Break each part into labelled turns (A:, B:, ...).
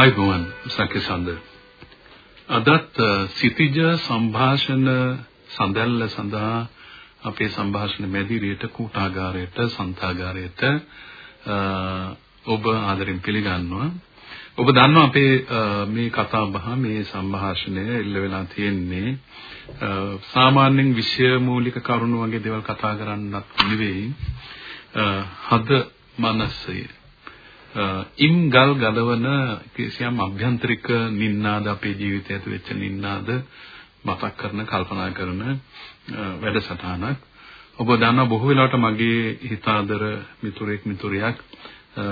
A: අයිබෝන් සකසඳ අදත් සිටිජ සංഭാෂණ සඳැල්ල සඳහා අපේ සංഭാෂණ මැදිරියට කූටාගාරයට සංතාගාරයට ඔබ ආදරෙන් පිළිගන්නවා. ඔබ දන්නවා අපේ මේ කතා බහ මේ සංഭാෂණය ඉල්ල වෙලා තියෙන්නේ. සාමාන්‍යයෙන් විෂය මූලික කරුණු වගේ දේවල් කතා කරන්නත් නෙවෙයි. හද මනසේ ඉම් ගල් ගලවන කිසියම් අභ්‍යන්තරික නින්නාද අපේ ජීවිතය ඇතුළත වෙච්ච නින්නාද මතක් කරන කල්පනා කරන වැඩසටහනක්. ඔබ දන්නා බොහෝ වෙලාවට මගේ හිතාදර මිතුරෙක් මිතුරියක්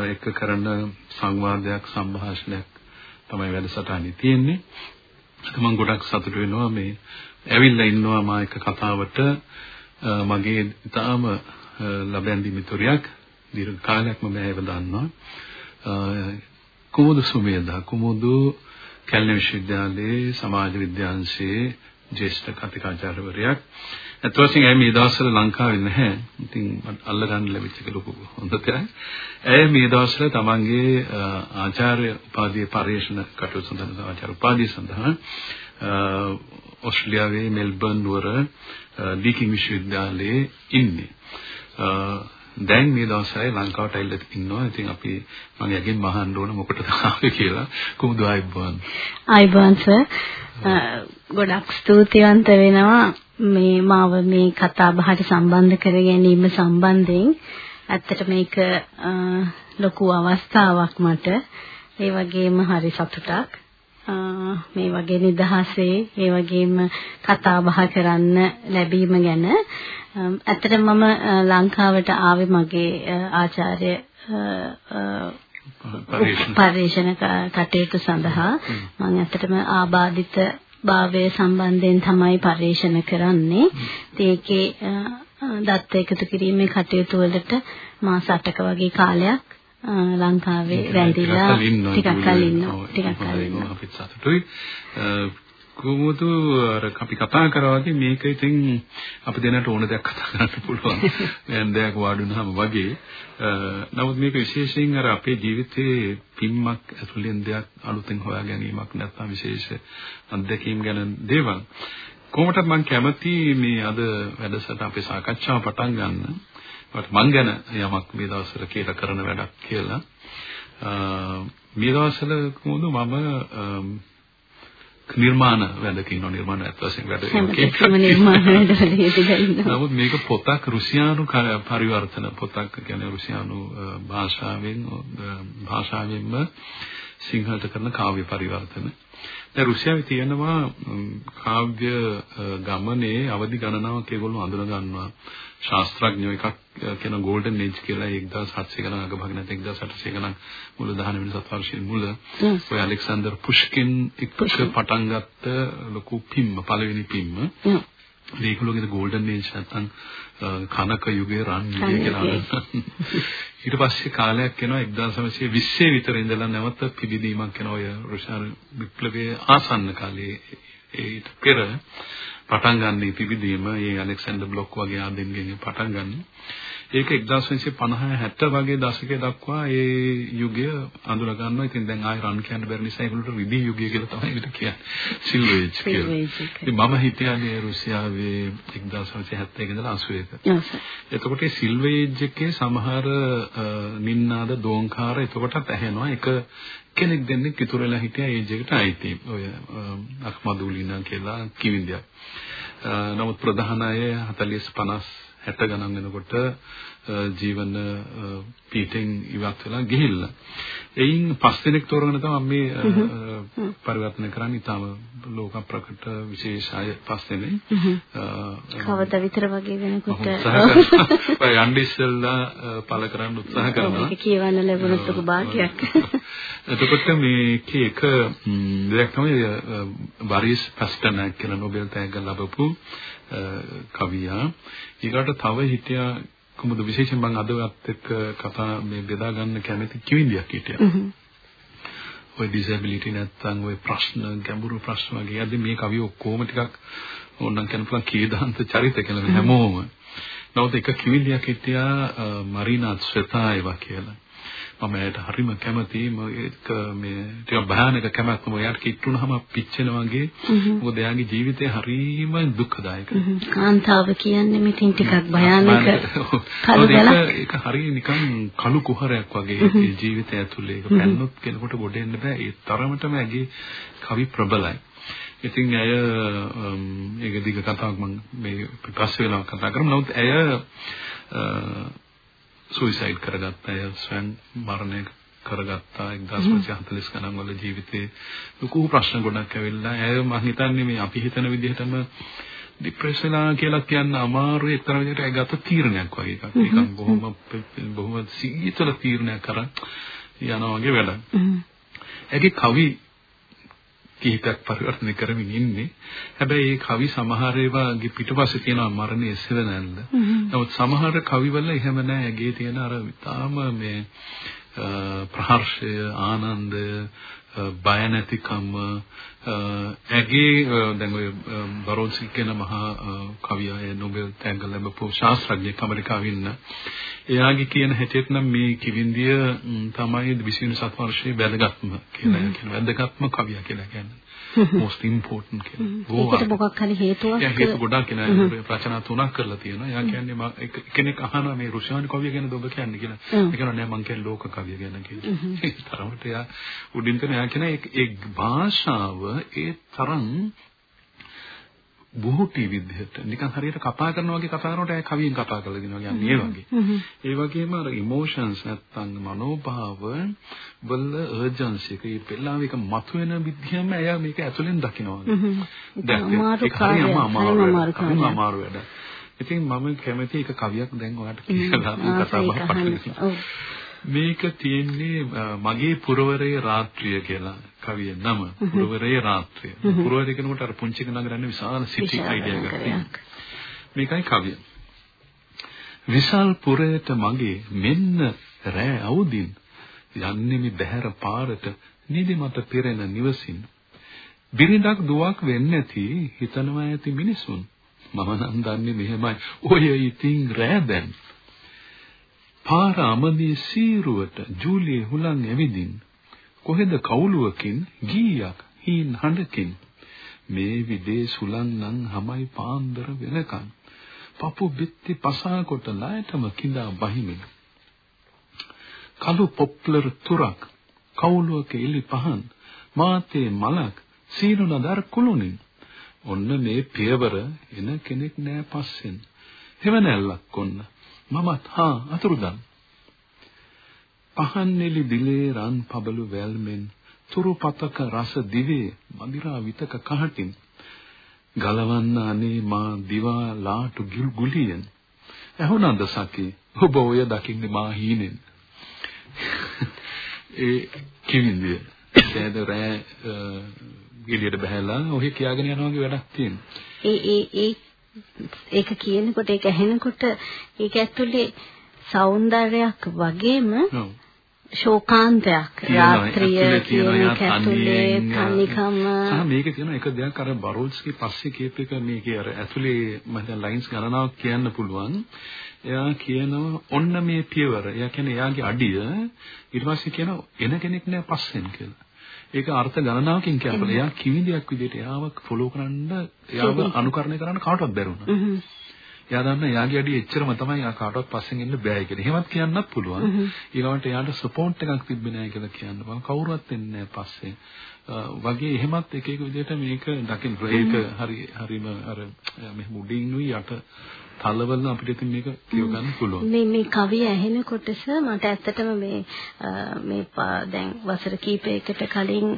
A: එක කරන සංවාදයක් සංഭാෂණයක් තමයි වැඩසටහනේ තියෙන්නේ. ඒක මම ගොඩක් සතුටු වෙනවා. මේ ඇවිල්ලා ඉන්නවා මා එක කතාවට. මගේ ඊටාම ලබැඳි මිතුරියක්. දීර්ඝ කාලයක් මම ඇයව දන්නවා. කුමුදු සුමේදා කුමුදු කැලණි විශ්වවිද්‍යාලයේ සමාජ විද්‍යාංශයේ ජ්‍යෙෂ්ඨ කතිකාචාර්යවරයෙක්. ඒත් වශයෙන් ඇය මේ දවස්වල ලංකාවේ නැහැ. ඉතින් අල්ලගන්න ලැබිච්ච එක ලොකු හොඳ දෙයක්. ඇය මේ දවස්වල තමන්ගේ ආචාර්ය උපාධිය පරිශන කටයුතු සඳහා ආචාර්ය උපාධිය සඳහා ඕස්ට්‍රේලියාවේ මෙල්බර්න් නුවර ඩීකින් විශ්වවිද්‍යාලයේ ඉන්නේ. දැන් මේ දවස්වල ලංකාවට ඇවිල්ලා ඉන්නවා. ඉතින් අපි මම යකින් මහන්න ඕන මොකටද ආවේ කියලා කොහොමද ආයිබෝන්.
B: ආයිබෝන් සර්. ගොඩක් ස්තුතිවන්ත වෙනවා මේ මාව මේ කතා බහට සම්බන්ධ කර ගැනීම සම්බන්ධයෙන්. ඇත්තට මේක ලොකු අවස්ථාවක් මට. ඒ වගේම හරි සතුටක්. මේ වගේ නිදහසේ ඒ වගේම කතා බහ කරන්න ලැබීම ගැන ඇත්තටම මම ලංකාවට ආවේ මගේ ආචාර්ය පරිශන. කටයුතු සඳහා. මම ඇත්තටම ආබාධිත භාවය සම්බන්ධයෙන් තමයි පරිශන කරන්නේ. ඒකේ දත්ත එකතු කිරීමේ කටයුතු වලට මාස 8ක වගේ කාලයක් ලංකාවේ රැඳිලා ටිකක් කල් ඉන්නවා. ටිකක් කල් ඉන්නවා.
A: අපිත් සතුටුයි කොහොමද අර අපි කතා කරා වගේ මේක ඉතින් අපි දෙන්නට ඕන දෙයක් කතා කරන්න පුළුවන්. දැන් දෙයක් වාඩුනහම වගේ. නමුත් මේක විශේෂයෙන් අර අපේ ජීවිතයේ පින්මක් ඇතුළෙන් දෙයක් අලුතෙන් හොයා ගැනීමක් නැත්නම් විශේෂ අත්දැකීම් ගැන දේවල්. කොහොමද මම කැමති මේ අද වැඩසටහන අපේ සාකච්ඡාව පටන් ගන්න. මට මං ගැන යමක් මේ දවස්වල කියලා කරන වැඩක් කියලා. මේ දවස්වල කොහොමද මම නිර්මාණ වැඩක ඉන්නවා නිර්මාණ ඇත්ත වශයෙන් වැඩ නමුත් මේක පොතක් රුසියානු පරිවර්තන පොතක් කියන්නේ රුසියානු භාෂාවෙන් භාෂාවෙන්ම සිංහලට කරන කාව්‍ය පරිවර්තන. දැන් රුසියාවේ තියෙනවා කාව්‍ය ගමනේ අවධි ගණනාවක් ඒගොල්ලෝ අඳුන ගන්නවා. ශාස්ත්‍රඥයෝ එකක් කියන ගෝල්ඩන් ඒජ් කියලා 1700 ගණන් අගභාග නැත්නම් 1800 ගණන් මුල 19 වෙනි සතවර්ෂයේ මුල. ඔය ඇලෙක්සැන්ඩර් පුෂ්කින් එක්ක පටන් ගත්ත ලොකු පිම්ම පළවෙනි පිම්ම. මේකලෝගේ ගෝල්ඩන් ඒජ් නැත්නම් කනක යුගයේ රන් යුගය කියලා ඊට පස්සේ කාලයක් යනවා 1920 විතර ඉඳලා නැවත පිබිදීමක් යනවා ඔය රුසියානු විප්ලවයේ ආසන්න කාලයේ ඒට පෙර පටන් ගන්න පිබිදීම ඒ ඇලෙක්සැන්ඩර් බ්ලොක් වගේ ආදීන්ගෙන් පටන් ගන්න. ඒක 1950 60 වගේ දශකයේ දක්වා ඒ යුගය අඳුර ගන්නවා. ඉතින් දැන් ආයෙ රන් කියන්න බැරි නිසා ඒගොල්ලෝ රිදී යුගය කියලා තමයි ඒකට කියන්නේ. සිල්වර් ඒජ් කියලා. ඉතින් මම හිතන්නේ රුසියාවේ 1970 ඉඳලා 81. එතකොට ඒ සිල්වර් ඒජ් එකේ සමහර නින්නාද දෝංකාර එතකොටත් ඇහෙනවා. ඒක කෙනෙක් දෙන්නෙක් ඉතුරු වෙලා හිටියා ඒජ් එකට අයිති. ඔය අක්මදුලිනා කියලා කිවිඳියක්. නමුත් ප්‍රධාන අය 40 50 60 ගණන් වෙනකොට ජීවන පීඨෙන් ඉවත් වෙලා ගිහිල්ලා. එයින් පස් දෙනෙක් තෝරගෙන තමයි මේ පරිවර්තනය කරන්නේ ඊටම ලෝක ප්‍රකට විශේෂය පස්සේනේ.
B: කවද විතර වගේ වෙනකොට
A: ඔය යන්ඩිස්සල්ලා පළ කරන්න උත්සාහ කරනවා.
B: ඒක කියවන්න ලැබුණොත් ඔක භාගයක්.
A: එතකොට මේකේ එක දෙයක් තමයි බරිස් පැස්ටර්නක් කියලා නොබෙල් තෑග්ග ලැබපු කවියා. ඊකට තව හිටියා කොහොමද විශේෂයෙන් මම අදවත් එක්ක කතා මේ බෙදා ගන්න කැමති කිවිඳියක් හිටියා. ඔය ඩිසැබිලිටි නැත්තම් ඔය ප්‍රශ්න ගැඹුරු ප්‍රශ්න වගේ අද මේ කවිය ඔක්කොම ටිකක් ඕනනම් කියන්න පුළුවන් කීදාන්ත චරිත කියලා හැමෝම. නමුත් එක කිවිඳියක් හිටියා මරිනා ස්වෙතායවා කියලා. මම එයාට හරිම කැමතියි ඒක මේ ටිකක් භයානක කැමැත්ත මොකද එයාට කිට්ටුනහම පිච්චෙන වගේ මොකද එයාගේ ජීවිතය හරිම දුක්ඛදායකයි
B: කාන්තාව කියන්නේ මෙතින් ටිකක් භයානක කලබලක්.
A: ඒක හරිය නිකන් කළු කුහරයක් වගේ ජීවිතය ඇතුලේ. ඒක පැන්නොත් කෙනෙකුට ගොඩ එන්න බෑ. ඒ තරමටම ඇගේ කවි ප්‍රබලයි. ඉතින් ඇය ඒක දිග කතාවක් මම මේ පස්සේ වෙලාවක් කතා කරමු. නමුත් ඇය සුයිසයිඩ් කරගත්තා අය ස්වයං මරණය කරගත්තා. 1940 ගණන් වල ජීවිතේ ලොකු ප්‍රශ්න ගොඩක් ඇවිල්ලා. ඇය මම හිතන්නේ මේ අපි හිතන විදිහටම ડિප්‍රෙෂන් කියලා කියන්න අමාරුයි. එක්තරා විදිහට ඇය ගත තීරණයක් වගේ එකක්. නිකන් බොහොම බොහොම සීතල තීරණයක් කරන් යනවා වගේ වැඩක්. ඇගේ කවි කිහිපයක් පරිවර්තනය කරමින් ඉන්නේ. හැබැයි මේ කවි සමහර ඒවාගේ පිටපස්සේ තියෙනවා මරණයේ සෙවණැල්ල. නමුත් සමහර කවිවල එහෙම නැහැ. ඇගේ තියෙන අර තාම මේ ප්‍රහර්ෂය, ආනන්දය, බය නැතිකම ඇගේ දැන් ඔය බරෝන්සි කියන මහා කවියා නොබෙල් තෑග්ග ලැබපු ශාස්ත්‍රඥයෙක් ඇමරිකාවේ ඉන්න. එයාගේ කියන හැටියට නම් මේ කිවින්දිය තමයි 27 වර්ෂයේ වැදගත්ම කියලා කියන වැදගත්ම කවියා කියලා කියන්නේ. most important කියලා.
B: ඒකට මොකක් හරි හේතුවක්
A: ඒ හේතු ගොඩක් නෑ රචනා තුනක් කරලා තියෙනවා. එයා කියන්නේ මම කෙනෙක් අහනවා මේ රුසියානු කවිය ගැනද ඔබ කියන්නේ කියලා. ඒ කියනවා නෑ මං කියන්නේ ලෝක කවිය ගැන කියලා. ඒ තරමට එයා උඩින් තන එයා කියන ඒ භාෂාව ඒ තරම් බොහෝටි විදිහට නිකන් හරියට කතා කරනවා වගේ කතා කරනකොට ඒ කවියෙන් කතා කරලා දෙනවා කියන්නේ ඒ වගේ. ඒ වගේම අර ඉමෝෂන්ස් නැත්තම් මනෝභාව වල අර්ජන්සි එක ඒ පෙළාව එක මතුවෙන විදිහම එයා මේක ඇතුලෙන් දකිනවා.
B: දැන් ඒක හරියම
A: අමාරු අමාරු වැඩ. ඉතින් මම කැමති එක කවියක් දැන් ඔයාලට කියලා කතා බහ පටන් මේක තියෙන්නේ මගේ පුරවරයේ රාත්‍රිය කියලා කවිය නම පුරවරයේ රාත්‍රිය. පුරවරය කියනකොට අර පුංචි නගරන්නේ විශාල සිටි අයිඩියා එකක්. මේකයි කවිය. විශාල පුරයට මගේ මෙන්න රෑ අවුදින් යන්නේ මේ බහැර පාරට නිදිමත පෙරෙන නිවසින්. බිරිඳක් දුවක් වෙන්නේ නැති හිතනවා ඇති මිනිසුන්. මම නම් දන්නේ මෙහෙමයි. ඔය ඉතින් රෑ දැන් පාර අමදී සීරුවට ජූලියේ හුලං ඇවිදින් කොහෙද කවුලුවකින් ගීයක් හීන් හඬකින් මේ විදේ සුලං නම් හැමයි පාන්දර වෙනකන්. පපු බිත්ති පසා කොට ණයටම කිඳා බහිමින්. කළු පොප්ලර් තුරක් කවුලුවක එලි පහන් මාතේ මලක් සීනුනදර කුළුණින්. ඔන්න මේ පියවර එන කෙනෙක් නෑ පස්සෙන්. හෙවණැල්ලක් ඔන්න. මමත් හා අතුරුදන්. පහන් නෙලි දිලේ රන් පබළු වැල්මෙන් තුරු පතක රස දිවේ මදිරා විතක කහටින්. ගලවන්න අනේ මා දිවා ලාටු ගිල් ගුලියෙන්. ඇහුණාද සකේ ඔබ ඔය දකින්නේ මා හීනෙන්. ඒ කිවින්දිය සෑද රෑ එළියට බහැලා ඔහි කියාගෙන යනවා වගේ වැඩක් තියෙනවා.
B: ඒ ඒ ඒ ඒක කියනකොට ඒක ඇහෙනකොට ඒක ඇතුලේ సౌందර්යයක් වගේම ශෝකාන්තයක්. රාත්‍රිය කියන කැතුලේ තනිකම
A: සහ මේකේ තියෙන එක දෙයක් අර බරෝල්ස්කි පස්සේ කියප එක මේකේ අර ඇතුලේ මම ලයින්ස් ගණනාවක් කියන්න පුළුවන්. එයා කියනවා ඔන්න මේ පියවර. එයා කියන්නේ එයාගේ අඩිය. ඊට පස්සේ කියනවා එන කෙනෙක් නෑ පස්සෙන් කියලා ඒක අර්ථ ගණනාවකින් කියනවා. එයා කිවිඳයක් විදිහට එයාව ෆලෝ කරන්න, එයාව අනුකරණය කරන්න කාටවත් බැරුණා. එයා දන්න එයාගේ අඩිය එච්චරම තමයි ආ කාටවත් පස්සෙන් එන්න බෑ කියලා. එහෙමත් කියන්නත් පුළුවන්. ඊළඟට එයාට සපෝට් එකක් තිබ්බේ නැහැ කියලා කියන්න පුළුවන්. කවුරුවත් එන්නේ නැහැ පස්සේ. වගේ එහෙමත් එක එක විදිහට මේක දකින්න ඒක හරි හරිම අර මෙහෙම උඩින් යට තලවල අපිට ඉතින් මේක කියව ගන්න පුළුවන්.
B: මේ මේ කවිය ඇහෙනකොට මට ඇත්තටම මේ මේ දැන් වසර කීපයකට කලින්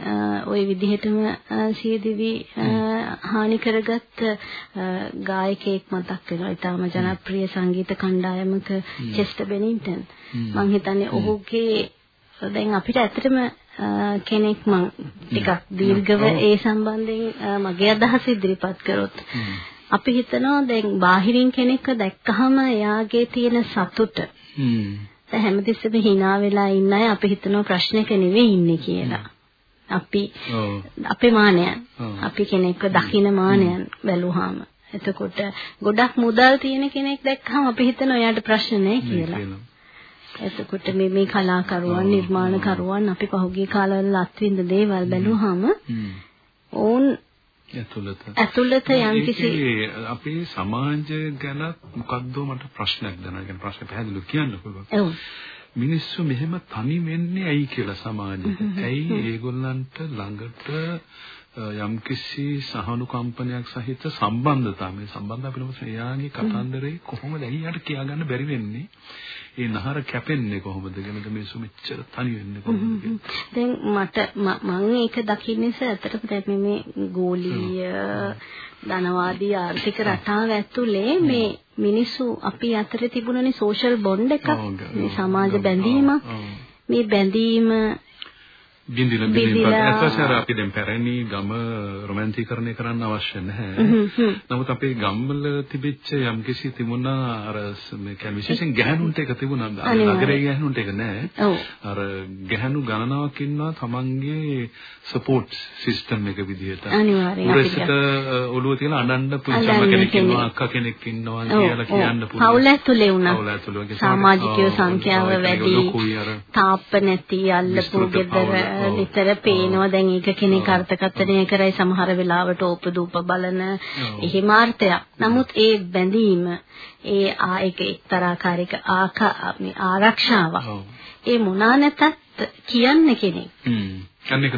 B: ওই විදිහටම සියදිවි හානි කරගත් ගායකයෙක් මතක් වෙනවා. ඊටාම ජනප්‍රිය සංගීත කණ්ඩායමක චෙස්ටර් බෙනින්ටන්. මම හිතන්නේ ඔහුගේ දැන් අපිට ඇත්තටම කෙනෙක් මං ටිකක් දීර්ඝව ඒ සම්බන්ධයෙන් මගේ අදහස ඉදිරිපත් කරොත් අපි හිතනවා දැන් බාහිරින් කෙනෙක්ව දැක්කහම එයාගේ තියෙන සතුට. දැන් හැමතිස්සෙම hina වෙලා ඉන්න අය අපි හිතනවා ප්‍රශ්නක නෙවෙයි ඉන්නේ කියලා. අපි අපේ මානයන්. අපි කෙනෙක්ව දකින මානයන් බැලුවාම. එතකොට ගොඩක් මුදල් තියෙන කෙනෙක් දැක්කහම අපි හිතනවා එයාට ප්‍රශ්න නැහැ කියලා. එතකොට මේ මේ කලාකරුවන් නිර්මාණකරුවන් අපි පහුගිය කාලවල අත්විඳ දේවල් බැලුවාම ඕන්
A: ඇතුළත
B: ඇතුළත යම්කිසි
A: අපේ සමාජය ගැන මොකද්ද මට ප්‍රශ්නයක් දැනගෙන කියන්නේ ප්‍රශ්න පැහැදිලිව කියන්න පුළුවන්.
B: ඔව්.
A: මිනිස්සු මෙහෙම තනි වෙන්නේ ඇයි කියලා සමාජෙට. ඇයි ඒගොල්ලන්ට ළඟට යම්කිසි සහනුකම්පනයක් සහිත සම්බන්ධතාව මේ සම්බන්ධ අපිට එයාගේ කතන්දරේ කොහොමද එයාට කියාගන්න බැරි වෙන්නේ ඒ නහර කැපෙන්නේ කොහොමද කියනද මිනිස්සු මෙච්චර තනි වෙන්නේ කොහොමද
B: දැන් මට මම ඒක දකින්නේ ඇත්තටම දැන් මේ ගෝලීය ධනවාදී ආර්ථික රටාව ඇතුලේ මේ මිනිස්සු අපි අතර තිබුණනේ සෝෂල් බොන්ඩ් එකක්. මේ සමාජ බැඳීමක් මේ බැඳීම
A: බින්දිලා බින්දිලා ඇත්තටම අපි දැන් පැරණි ගම රොමැන්ටිකරණය කරන්න අවශ්‍ය නැහැ. නමුත් අපේ ගම්වල තිබිච්ච යම්කිසි තිබුණා අර මේ කියන්නේ විශේෂයෙන් ගැහණුන්ට එක තිබුණා. නගරයේ ගැහණුන්ට එක නැහැ. අර ගැහණු ගණනාවක් ඉන්නවා තමන්ගේ සපෝට් සිස්ටම් එක විදිහට.
B: අනිවාර්යයෙන්.
A: උරසට ඔළුව තියලා අඬන්න පුංචිම කෙනෙක් ඉන්නවා අක්කා කෙනෙක් ඉන්නවා කියලා කියන්න පුළුවන්.
B: පවුල ඇතුලේ වුණා. සමාජිකයෝ සංඛ්‍යාව වැඩි. තාප්ප නැති අල්ලපු ගෙදර නිතර පේනවා දැන් ඒක කෙනෙක් අර්ථකථනය කරයි සමහර වෙලාවට ඕපදූප බලන එහෙම අර්ථයක්. නමුත් ඒ බැඳීම ඒ ආ ඒක එක්තරාකාරයක ආකා මේ ආරක්ෂාවක්. ඒ මොනා නැතත් කියන්න කෙනෙක්.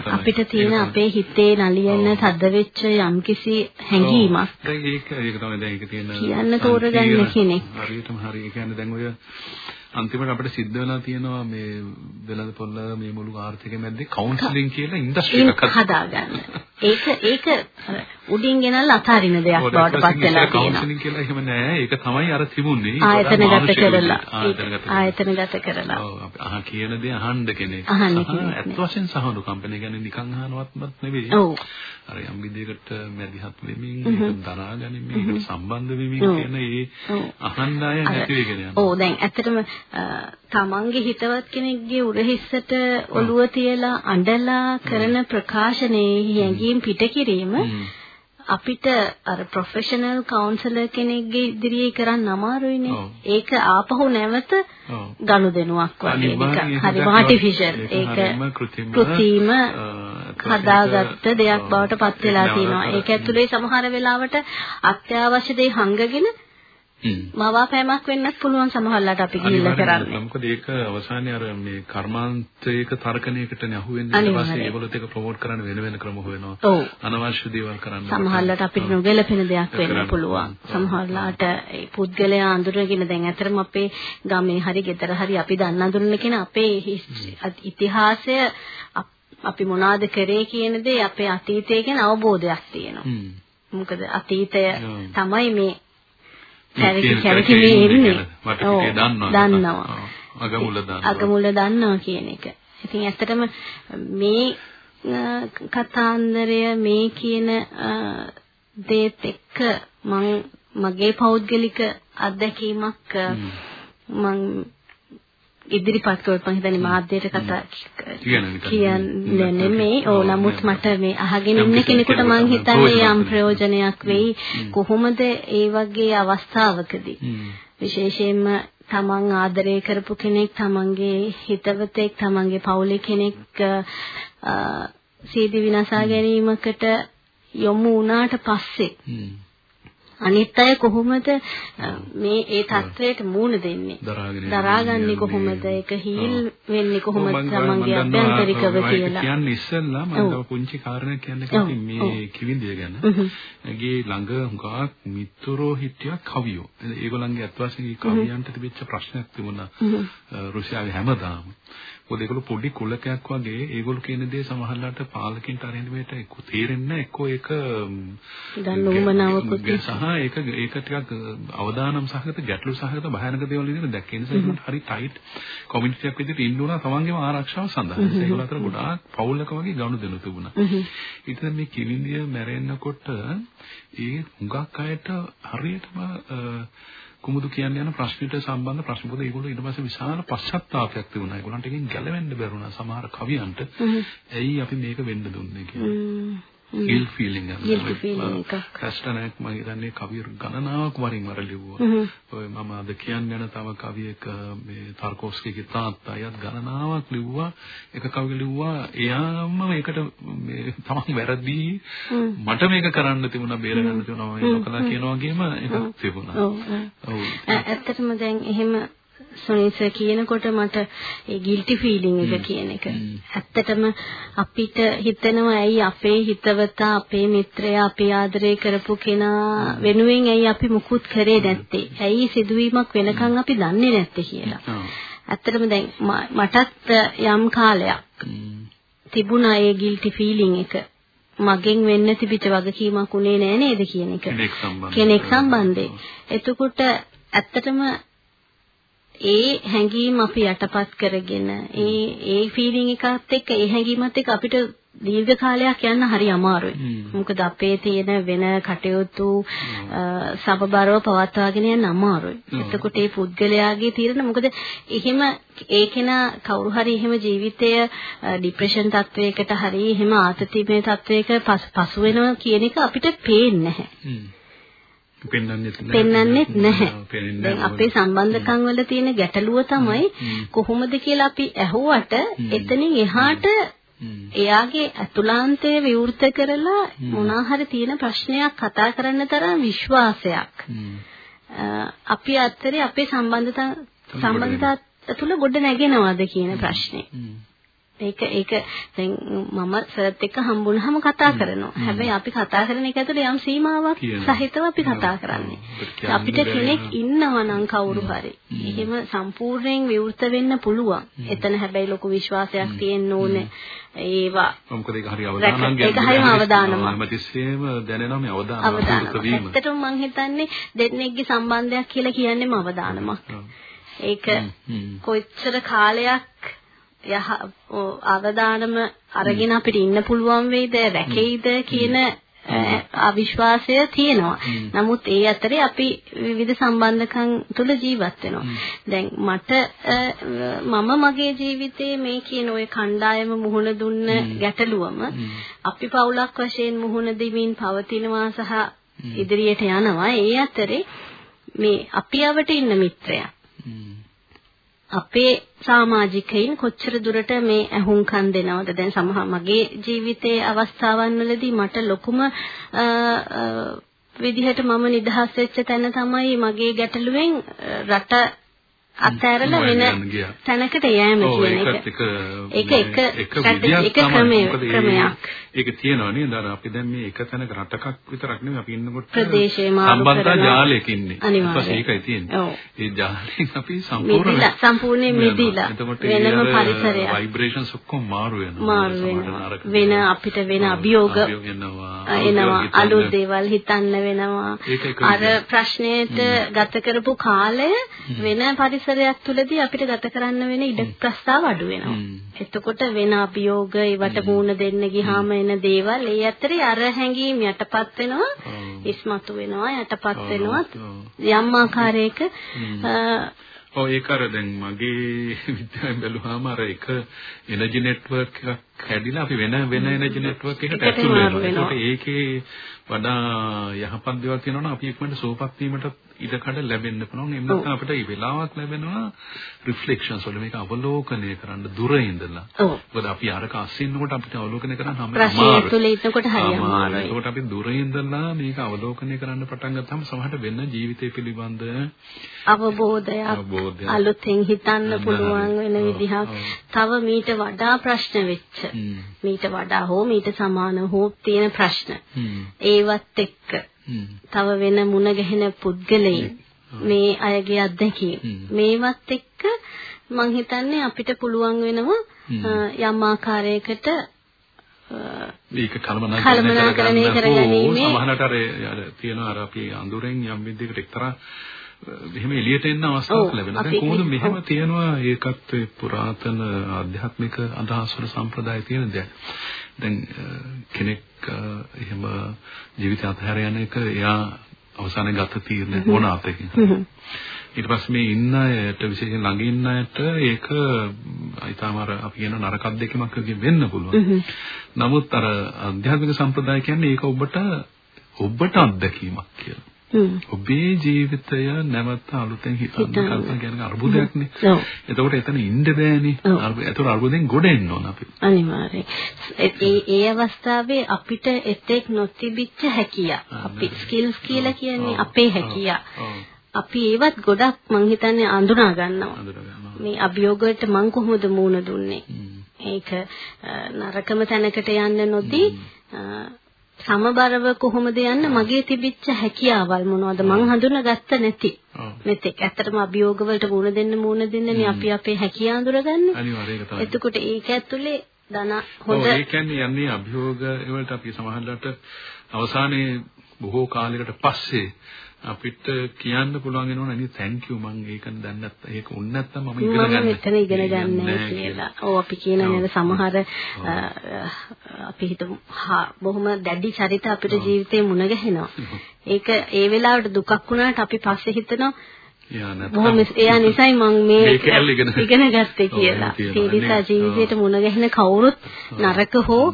B: අපිට තියෙන අපේ හිතේ නලියන තද වෙච්ච යම්කිසි හැඟීමක්.
A: දැන් ඒක ඒක තමයි දැන් ඒක තියෙන
B: කියන්න තෝරගන්න කෙනෙක්.
A: හරියටම හරි. ඒ කියන්නේ දැන් ඔය අන්තිමට අපිට සිද්ධ වෙලා තියෙනවා මේ වෙළඳ පොළ මේ මුළු ආර්ථිකය මැද්දේ කවුන්සලින් කියලා ඉන්ඩස්ට්‍රි එකක්
B: හදාගන්න. ඒක ඒක උඩින් ගෙනල්ලා අතාරින දෙයක් බවට පත් වෙලා තියෙනවා.
A: කවුන්සලින් කියලා එහෙම නෑ. ඒක තමයි අර තිබුණේ.
B: ආයතනගත කරලා. ආයතනගත කරලා.
A: ඔව් අහ කියන දේ අහන්න කෙනෙක්. ඇත්ත වශයෙන් සහනු කම්පැනි ගැන නිකන් අහනවත්වත් නෙවෙයි.
B: ඔව්.
A: අර යම් විදිහකට මැදිහත් වෙමින් ඒක දරා ගැනීම ඒකට සම්බන්ධ වෙමින් කියන ඒ අහන්න අය නැති වෙගෙන යනවා.
B: ඔව් දැන් ඇත්තටම තමන්ගේ හිතවත් කෙනෙක්ගේ උරහිස්සට ඔළුව තියලා අඬලා කරන ප්‍රකාශනයේ හැඟීම් පිට කිරීම අපිට අර ප්‍රොෆෙෂනල් කවුන්සලර් කෙනෙක්ගේ ඉදිරියේ කරන්න අමාරුයිනේ. ඒක ආපහු නැවත ගනුදෙනුවක් වගේ නිකන් හරි ආටිෆිෂල්. ඒක කෘත්‍රිම හදාගත්ත දෙයක් බවට පත් වෙලා තියෙනවා. ඒක ඇතුලේ සමහර වෙලාවට අත්‍යවශ්‍ය දේ හංගගෙන මවාපෑමක් වෙන්නත් පුළුවන් සමහරලාට අපි ගිහිල්ලා කරන්නේ.
A: මොකද ඒක අවසානයේ අර මේ කර්මාන්තයක තර්කණයකටනේ අහුවෙන්නේ ඊට පස්සේ ඒගොල්ලොත් ඒක ප්‍රොමෝට් කරන්න වෙන වෙන ක්‍රම හොයනවා. අනවශ්‍ය දේවල් කරන්න.
B: සමහරලාට අපිට නොගැලපෙන දෙයක් වෙන්න පුළුවන්. සමහරලාට ඒ පුද්ගලයා අඳුරගෙන දැන් ඇතරම අපේ ගමේ හරි ගෙදර හරි අපි දන්න අඳුරන කෙනා අපේ ඉතිහාසය අපි මොනවාද කරේ කියන දේ අපේ අතීතය ගැන අවබෝධයක් තියෙනවා. මොකද අතීතය තමයි මේ කැරකි කැරකි මේ ඉන්නේ.
A: මට දන්නවා.
B: දන්නවා.
A: අගමුල දන්නවා.
B: අගමුල දන්නවා කියන එක. ඉතින් ඇත්තටම මේ කතාන්දරය මේ කියන දේත් එක්ක මම මගේ පෞද්ගලික අත්දැකීමක් මම ඉදිරිපත් කරොත් මම හිතන්නේ මාධ්‍යයට කතා කියන්නේ නෙමෙයි. ඕ නමුත් මට මේ අහගෙන ඉන්න කෙනෙකුට මම හිතන්නේ යම් ප්‍රයෝජනයක් වෙයි. කොහොමද ඒ වගේ අවස්ථාවකදී? විශේෂයෙන්ම තමන් ආදරය කරපු කෙනෙක් තමන්ගේ හිතවතෙක් තමන්ගේ පවුලේ කෙනෙක් සීදි විනාශා ගැනීමකට යොමු වුණාට පස්සේ අනිත් අය කොහොමද මේ ඒ තත්වයට මූණ දෙන්නේ? දරාගන්නේ කොහොමද? ඒක හීල් වෙන්නේ කොහොමද? තමන්ගේ අභ්‍යන්තරිකව කියලා.
A: කියන්නේ ඉස්සෙල්ලා මම තව පුංචි කාරණයක් කියන්න කැමතියි මේ කිවිඳිය ගැන. මගේ ළඟ හුඟක් මිත්‍රෝ හිටියා කවියෝ. ඒගොල්ලන්ගේ අත්වාසිකී කවියන්ට තිබිච්ච ප්‍රශ්නයක් තිබුණා. රුසියාවේ හැමදාම මොකද ඒගොල්ලෝ පොඩි කුලකයක් වගේ ඒගොල්ලෝ කියන දේ සමහරවිට පාලකින්ට අරහෙන්නේට එක්ක තේරෙන්නේ එක්ක ඒක
B: දන්නවමනාවකුත්
A: සහ ඒක ඒක ටිකක් අවදානම් සහගත ගැටලු සහගත භයානක දේවල් විදිහට දැක්කේ. නිසා ඒගොල්ලෝ හරි ටයිට් කමියුනිටි එකක් විදිහට ඉන්න උනා තමන්ගේම ආරක්ෂාව සඳහා. ඒගොල්ලෝ අතර ගොඩාක් පෞල්ලක වගේ ගනුදෙනු තිබුණා. ඉතින් මේ කිවිඳිය මැරෙන්නකොට ඒ හුඟක් අයට හරියටම කුමුදු කියන්න යන ප්‍රශ්නෙට සම්බන්ධ ප්‍රශ්න පොත ඒගොල්ලෝ ඊට පස්සේ විශාල පශ්චාත්තාවයක් තිබුණා. ඒගොල්ලන්ට එකෙන් ගැලවෙන්න බැරුණා සමහර කවියන්ට. ඇයි අපි මේක වෙන්න දුන්නේ කියලා. ගිල් ෆීලිං එක. කස්ටනක් මම හිතන්නේ කවි ගණනාවක් වරින් වර ලිව්වා. ඔය මම අද කියන්න යන තව කවියක මේ තාර්කෝස්කිගේ තාත්තා යත් ගණනාවක් ලිව්වා. එක කවි ලිව්වා එයාම මේකට මේ තමන් වැරදි මට මේක කරන්න තිබුණා බේර ගන්න තිබුණා මම ඒක කළා කියන වගේම එකක් තිබුණා.
B: ඔව්. ඇත්තටම දැන් එහෙම සොනිස කියනකොට මට ඒ ගිල්ටි ෆීලිං එක කියන එක. ඇත්තටම අපිට හිතෙනවා ඇයි අපේ හිතවතා අපේ මිත්‍රයා අපි ආදරය කරපු කෙනා වෙනුවෙන් ඇයි අපි මුකුත් කරේ නැත්තේ? ඇයි සිදුවීමක් වෙනකන් අපි දන්නේ නැත්තේ කියලා? ඇත්තටම දැන් මටත් යම් කාලයක් තිබුණා ඒ ගිල්ටි ෆීලිං එක. මගෙන් වෙන්න තිබිච්ච වගකීමක් උනේ නෑ නේද කියන එක. කෙනෙක් සම්බන්ධයෙන්. එතකොට ඇත්තටම ඒ හැඟීම් අපි යටපත් කරගෙන ඒ ඒ ෆීලිං එකත් එක්ක ඒ හැඟීමත් එක්ක අපිට දීර්ඝ කාලයක් යන්න හරි අමාරුයි. මොකද අපේ තියෙන වෙන කටයුතු සමබරව පවත්වාගෙන යන්න අමාරුයි. එතකොට මේ පුද්ගලයාගේ තීරණ මොකද එහෙම ඒකේන කවුරු හරි එහෙම ජීවිතය ડિප්‍රෙෂන් තත්වයකට හරි එහෙම ආතතිමය තත්වයක පසු වෙනවා කියන එක අපිට පේන්නේ නැහැ. පෙන්වන්නෙත් නැහැ. දැන් අපේ සම්බන්ධකම් වල තියෙන ගැටලුව තමයි කොහොමද කියලා අපි ඇහුවට එතනින් එහාට එයාගේ අතුලාන්තය විවෘත කරලා මොනවා හරි තියෙන ප්‍රශ්නයක් කතා කරන්න තරම් විශ්වාසයක්. අපි අත්තරේ අපේ සම්බන්ධතා සම්බන්ධතා තුළ ගොඩ නැගෙනවද කියන ප්‍රශ්නේ. ඒක ඒක දැන් මම සර්ත් එක්ක හම්බුනහම කතා කරනවා. හැබැයි අපි කතා කරන එක ඇතුලේ යම් සීමාවක් සහිතව අපි කතා කරන්නේ. අපිට කෙනෙක් ඉන්නවා නම් කවුරු හරි. එහෙම සම්පූර්ණයෙන් විවෘත වෙන්න පුළුවන්. එතන හැබැයි ලොකු විශ්වාසයක් තියෙන්න ඕනේ. ඒවා
A: මොකද ඒක හරි අවදානම්
B: ඒක හරිම අවදානම
A: හැමතිස්සෙම දැනෙනවා මේ අවදානම
B: වීම. ඇත්තටම මම හිතන්නේ දෙන්නෙක්ගේ සම්බන්ධයක් කියලා කියන්නේම අවදානමක් ඒක කොච්චර කාලයක් යහ අවදානම අරගෙන අපිට ඉන්න පුළුවන් වෙයිද? රැකෙයිද කියන අවිශ්වාසය තියෙනවා. නමුත් ඒ අතරේ අපි විවිධ සම්බන්ධකම් තුල ජීවත් වෙනවා. දැන් මට මම මගේ ජීවිතයේ මේ කියන ওই කණ්ඩායම මුහුණ දුන්න ගැටලුවම අපි පවුලක් වශයෙන් මුහුණ දෙමින් පවතිනවා සහ ඉදිරියට යනවා. ඒ අතරේ මේ අපි යවට ඉන්න මිත්‍රයා අපේ සමාජිකයින් කොච්චර දුරට මේ ඇහුම්කන් දෙනවද? දැන් සමහර මගේ ජීවිතයේ අවස්ථාවන් වලදී මට ලොකුම විදිහට මම නිදහස් වෙච්ච තැන තමයි මගේ ගැටලුවෙන් රට අත්හැරලා වෙන තැනකට යෑම කියන එක. ඒක එක එක ක්‍රමයක්.
A: ඒක තියෙනවා නේද? අර අපි දැන් මේ එක තැනක රටකක් විතරක් නෙවෙයි අපි ඉන්නකොට
B: ප්‍රදේශේ මාරු
A: සම්බන්ධතා ජාලයක ඉන්නේ. ඊපස්සේ ඒකයි තියෙන්නේ. ඒ ජාලයෙන් අපි සම්පූර්ණ
B: සම්පූර්ණයෙන් මිදිලා වෙනම පරිසරයක්.
A: ভাইබ්‍රේෂන්ස් ඔක්කොම මාරු වෙනවා.
B: වෙන අපිට වෙන අභියෝග එනවා. අලුත් දේවල් හිතන්න වෙනවා. අර ප්‍රශ්නයට ගත කරපු කාලය වෙන පරිසරයක් තුලදී අපිට ගත කරන්න වෙන ඉඩ ප්‍රස්තාව අඩු වෙනවා. එතකොට වෙන අභියෝග ඒවට මුහුණ දෙන්න ගියාම එන දේවල් ඒ අතරේ අර හැඟීම් යටපත් වෙනවා. ඉස්මතු වෙනවා යටපත් වෙනවා. යම් ආකාරයක
A: ඔව් ඒක අර දැන් මගේ විද්‍යාවෙන් බැලුවාම අර එක එනර්ජි නෙට්වර්ක් එකක් කැඩිලා අපි වෙන වෙන එනර්ජි නෙට්වර්ක් එකට ඇතුල් වෙනවා. ඒකේ වඩා යහපත් දේවල් තියෙනවා නම් අපි ඉක්මනට සෝපත් වීමට ඉඩකඩ ලැබෙන්න පුළුවන්. එහෙම නැත්නම් අපිට මේ වෙලාවක් ලැබෙනවා රිෆ්ලෙක්ෂන්ස් වල මේක අවලෝකනය කරන්න දුර ඉඳලා. මොකද අපි අරක අස්සින්නකොට අපිට අවලෝකනය කරන්න හැම
B: ප්‍රශ්නය තුළ ඉන්නකොට හරි අමාරුයි.
A: ඒකට අපි දුර ඉඳලා මේක අවලෝකනය කරන්න පටන් ගත්තාම සමහරට වෙන ජීවිතය පිළිබඳ
B: අවබෝධයක්. අලුතෙන් හිතන්න පුළුවන්. වෙන විදිහක්. තව මීට වඩා ප්‍රශ්න වෙච්ච. මීට වඩා හෝ මීට සමාන හෝ තියෙන ප්‍රශ්න. ඒවත් එක්ක. තව වෙන මුණ ගැහෙන පුද්ගලයන් මේ අයගේ අත්දැකීම්. මේවත් එක්ක මං හිතන්නේ අපිට පුළුවන් වෙනවා යම් ආකාරයකට
A: මේක කලමනාකරණය කරගන්න සමහරට අර තියෙනවා අර අපි අඳුරෙන් යම් විදිහකට එක්තරා එහෙම එළියට එන්න අවස්ථාවක් ලැබෙනවා. දැන් කොහොමද මෙහෙම. තියෙනවා ඒකත් පුරාතන ආධ්‍යාත්මික අදහස් වල සම්ප්‍රදාය තියෙන දෙයක්. දැන් කෙනෙක් එහෙම ජීවිත අතහැර යන එක එයා අවසානයේ ගත තීරණය මොන අතකින්. ඊට පස්සේ මේ ඉන්න අයට විශේෂයෙන් ළඟ ඉන්න අයට ඒක ඊටම අර අපි කියන නරක අත්දැකීමක් වගේ වෙන්න පුළුවන්. නමුත් අර අධ්‍යාත්මික සම්ප්‍රදාය කියන්නේ ඒක ඔබට ඔබට අත්දැකීමක් කියලා. ඔබේ ජීවිතය නැවත අලුතෙන් හිතන්න. කල්පනා කියන්නේ අරුබුදයක්නේ. එතකොට එතන ඉන්න බෑනේ. එතකොට අරුබුදෙන් ගොඩ එන්න ඕන අපි.
B: අනිවාර්යයෙන්. ඒ- ඒ අවස්ථාවේ අපිට එතෙක් නොතිබිච්ච හැකියාව. අපි ස්කිල්ස් කියලා කියන්නේ. අපේ. හැකියාව. අපි ඒවත් ගොඩක් මං හිතන්නේ අඳුනා ගන්නවා. මේ අභියෝගයට මං කොහොමද මූණ දුන්නේ? ඒක නරකම තැනකට යන්න නොදී සමබරව කොහොමද යන්න? මගේ තිබිච්ච හැකියාවල් මොනවද? මං හඳුනාගත්ත නැති. මෙතෙක් ඇත්තටම අභියෝග වලට මූණ දෙන්න මූණ දෙන්නනේ අපි අපේ හැකියාව
A: තමයි.
B: එතකොට ඒක ඇතුලේ ධන
A: ඔව්
B: හොඳ
A: ඒ කියන්නේ යන්නේ අභියෝග වලට අපි සමහරවිට අවසානයේ බොහෝ කාලයකට පස්සේ අපිට කියන්න පුළුවන් වෙනවා නේ thank you මම ඒක දැන් නැත්නම් ඒක උන් නැත්නම් මම ඉගෙන
B: මම
A: ගන්න.
B: මෙතන ඉගෙන ගන්නෑ කියලා. ඔව් අපි කියන නේද සමහර අපි හිතමු බොහොම දැඩි චරිත අපිට ජීවිතේ මුණ ගැහෙනවා. ඒක ඒ වෙලාවට දුකක් වුණාට අපි පස්සේ හිතනවා
A: නැත්නම්
B: එයා නිසයි මම මේ
A: ඉගෙන
B: ගත්තේ කියලා.
A: නේ?
B: ජීවිතේට මුණ ගැහෙන කවුරුත් නරක හෝ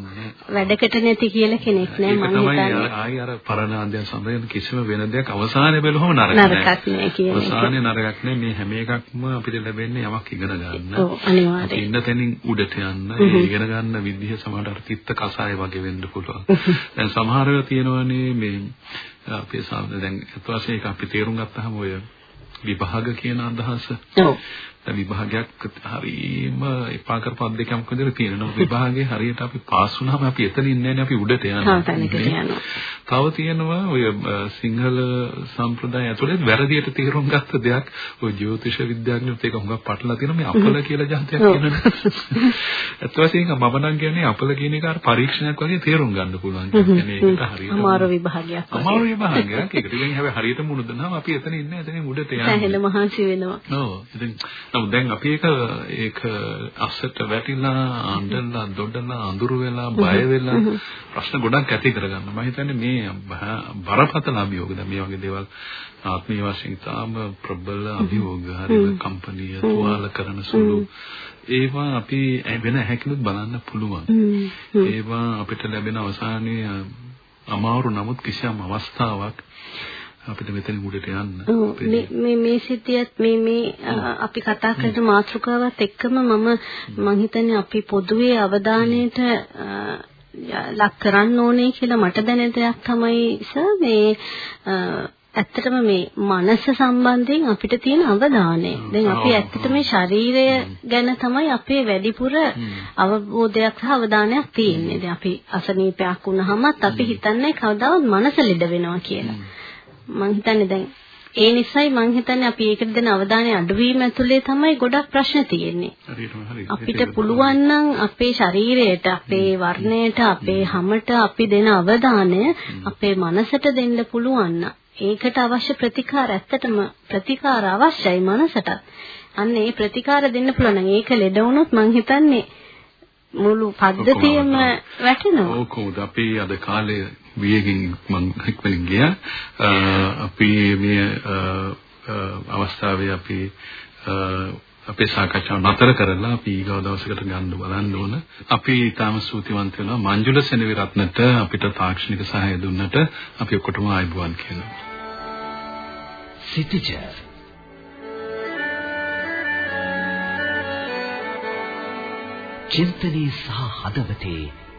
B: වැඩකට නැති කියලා කෙනෙක් නෑ මම හිතන්නේ.
A: ආයි අර පරණ ආන්දයන් සම්බන්ධ කිසිම වෙන දෙයක් අවසානයේ බැලුවම නරක
B: නරකක් නෑ කියන එක.
A: අවසානයේ නරකක් නෑ මේ හැම එකක්ම අපිට ලැබෙන්නේ යමක් ඉගෙන ගන්න.
B: ඔව් අනිවාර්යයෙන්.
A: ඉන්න තැනින් උඩට යන්න ඉගෙන ගන්න විදිහ සමහරට අර තිත්ත කසාය වගේ වෙන්න පුළුවන්. දැන් සමහර ඒවා තියෙනවානේ මේ අපේ සාමාන්‍ය දැන් අත් වශයෙන් ඒක අපි තේරුම් ගත්තාම ඔය විභාග කියන අදහස
B: ඔව්.
A: විභාගයක් හරීම එපා කරපු අධ්‍යක්ෂකම් විදිහට තියෙනවා. විභාගේ හරියට අපි පාස් වුණාම අපි එතන ඉන්නේ නැහැ අපි උඩට යනවා.
B: යනවා.
A: තව තියෙනවා ඔය සිංහල සම්ප්‍රදාය ඇතුලේ වැරදියට තේරුම් ගත්ත දෙයක් ඔය ජ්‍යොතිෂ විද්‍යාඥයෝත් ඒක හුඟක් පටලලා තියෙනවා මේ අපල කියලා જાතියක්
B: ඔව්.
A: කියනනේ. ඇත්ත වශයෙන්ම මම නම් කියන්නේ අපල කියන එක අර පරීක්ෂණයක් වගේ තේරුම් ගන්න පුළුවන්. කියන්නේ ඒකට හරියට
B: අමාරු විභාගයක්.
A: අමාරු විභාගයක්. ඒකට ඉතින් හැබැයි හරියට මුණ දුන්නාම අපි එතන ඉන්නේ එතනින් උඩට යන්නේ.
B: සැහෙන මහන්සි වෙනවා.
A: ඔව් ඉතින් නමුත් දැන් අපි ඒක ඒක අස්සට වැටිලා අඬලා දොඩලා අඳුර වෙලා බය වෙලා ප්‍රශ්න ගොඩක් ඇති කරගන්න මම හිතන්නේ මේ බරපතල අභියෝග දැන් මේ වගේ දේවල් ආත්මීය වශයෙන් තාම ප්‍රබල අභියෝග හරිම කම්පැනි තුවාල කරන සුළු ඒවා අපි වෙන හැකිනුත් බලන්න පුළුවන්. ඒවා අපිට ලැබෙන අවසානයේ අමාරු නමුත් කිසියම් අවස්ථාවක් අපිට මෙතන උඩට යන්න.
B: මේ මේ සිද්ධියත් මේ මේ අපි කතා කරන මාතෘකාවත් එක්කම මම මං හිතන්නේ අපි පොදුවේ අවධානයට ලක් කරන්න ඕනේ කියලා මට දැනෙන දෙයක් තමයි සර් මේ ඇත්තටම මේ මනස සම්බන්ධයෙන් අපිට තියෙන අවධානය. දැන් අපි
A: ඔව්,
B: ඇත්තටම මේ ශරීරය ගැන තමයි අපේ වැඩිපුර අවබෝධයක් සහ අවධානයක් තියෙන්නේ. දැන් අපි අසනීපයක් වුණාමත් අපි හිතන්නේ කවදාවත් මනස ලෙඩ වෙනවා කියලා. මං හිතන්නේ දැන්. ඒ නිසයි මං හිතන්නේ අපි ඒකට දෙන අවධානය අඩුවීම ඇතුලේ තමයි ගොඩක් ප්‍රශ්න තියෙන්නේ. අපිට පුළුවන් නම් අපේ ශරීරයට, අපේ වර්ණයට, අපේ හැමට අපි දෙන අවධානය අපේ මනසට දෙන්න පුළුවන් ඒකට අවශ්‍ය ප්‍රතිකාර ඇත්තටම ප්‍රතිකාර අවශ්‍යයි මනසට. අන්න ඒ ප්‍රතිකාර දෙන්න පුළුවන් ඒක ලෙඩ වුණොත් මං හිතන්නේ මුළු පද්ධතියම වැටෙනවා.
A: ඔව් කොහොමද අපි අද කාලේ වියකින් මම ඉක්මනින් ගියා අ, අපි මේ අ, අ, අවස්ථාවේ අපි අ, අපේ සාකච්ඡාව නතර කරලා අපි ඊගව දවසකට ගන්න බලන්න ඕන. අපි ඊටාම ස්තුතිවන්ත වෙනවා මංජුල සෙනවිරත්නට අපිට තාක්ෂණික සහාය දුන්නට අපි ඔක්කොටම ආයුබෝවන් කියනවා.
C: සිටිජර් චින්තනයේ සහ හදවතේ